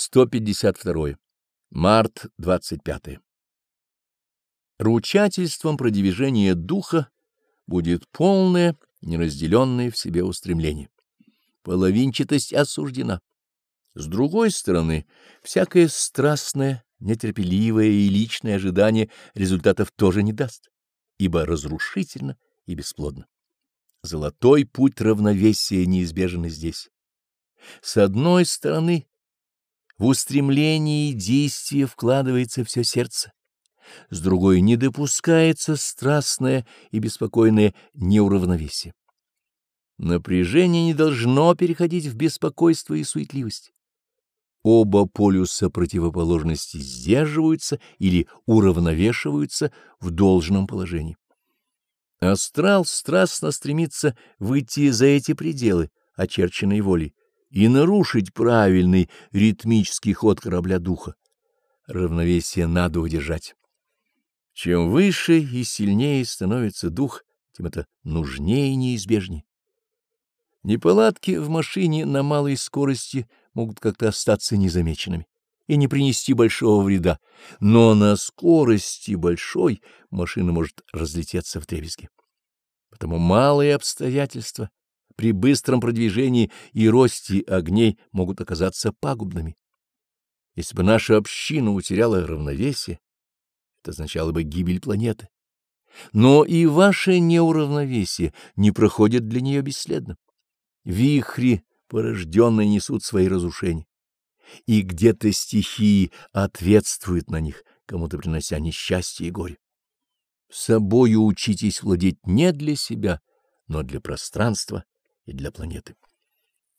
152. Март 25. Ручательством продвижения духа будет полное, неразделенное в себе устремление. Половинчатость осуждена. С другой стороны, всякое страстное, нетерпеливое и личное ожидание результатов тоже не даст, ибо разрушительно и бесплодно. Золотой путь равновесия неизбежен здесь. С одной стороны, в устремлении и действие вкладывается все сердце, с другой не допускается страстное и беспокойное неуравновесие. Напряжение не должно переходить в беспокойство и суетливость. Оба полюса противоположности сдерживаются или уравновешиваются в должном положении. Астрал страстно стремится выйти за эти пределы, очерченной волей, и нарушить правильный ритмический ход корабля духа. Равновесие надо удержать. Чем выше и сильнее становится дух, тем это нужнее и неизбежнее. Неполадки в машине на малой скорости могут как-то остаться незамеченными и не принести большого вреда, но на скорости большой машина может разлететься в дребезги. Потому малые обстоятельства при быстром продвижении и росте огней могут оказаться пагубными. Если бы наша община утеряла равновесие, это означало бы гибель планеты. Но и ваше неуравновесие не проходит для нее бесследно. Вихри, порожденные, несут свои разрушения. И где-то стихии ответствуют на них, кому-то принося несчастье и горе. Собою учитесь владеть не для себя, но для пространства и для планеты.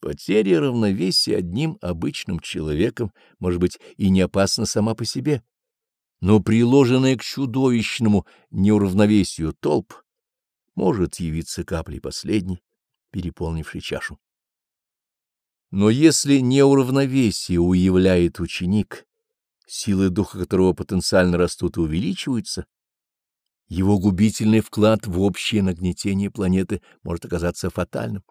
Потеря равновесия одним обычным человеком может быть и не опасна сама по себе, но приложенная к чудовищному неуравновесию толп может явиться каплей последней, переполнившей чашу. Но если неуравновесие уявляет ученик, силы духа которого потенциально растут и увеличиваются, его губительный вклад в общее нагнетение планеты может оказаться фатальным.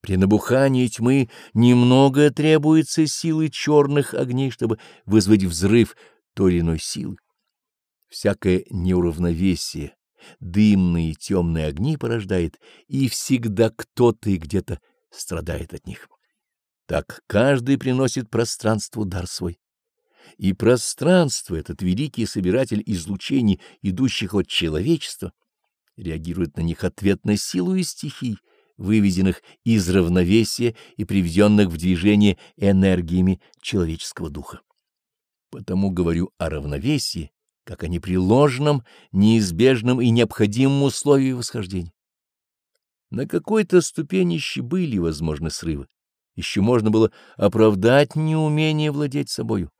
При набухании тьмы немного требуется силы черных огней, чтобы вызвать взрыв той или иной силы. Всякое неуравновесие, дымные и темные огни порождает, и всегда кто-то и где-то страдает от них. Так каждый приносит пространству дар свой. И пространство, этот великий собиратель излучений, идущих от человечества, реагирует на них ответной силой стихий, выведенных из равновесия и приведенных в движение энергиями человеческого духа. Потому говорю о равновесии, как о непреложном, неизбежном и необходимом условии восхождения. На какой-то ступенище были возможны срывы, еще можно было оправдать неумение владеть собою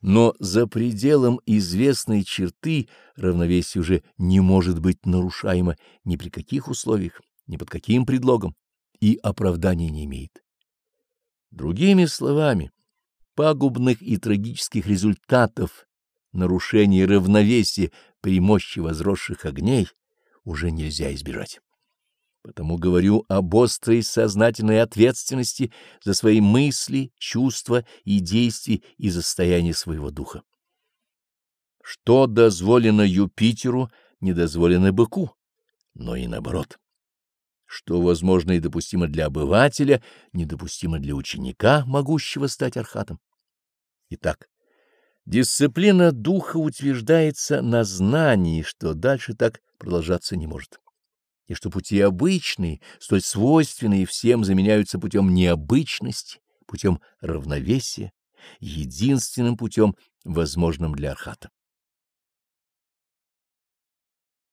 но за пределом известной черты равновесие уже не может быть нарушаемо ни при каких условиях, ни под каким предлогом, и оправдания не имеет. Другими словами, пагубных и трагических результатов нарушения равновесия при мощи возросших огней уже нельзя избежать. Потому говорю об острой сознательной ответственности за свои мысли, чувства и действия и за состояние своего духа. Что дозволено Юпитеру, не дозволено быку, но и наоборот. Что возможно и допустимо для обывателя, недопустимо для ученика, могущего стать архатом. Итак, дисциплина духа утверждается на знании, что дальше так продолжаться не может и что пути обычные, столь свойственные всем, заменяются путем необычности, путем равновесия, единственным путем, возможным для архата.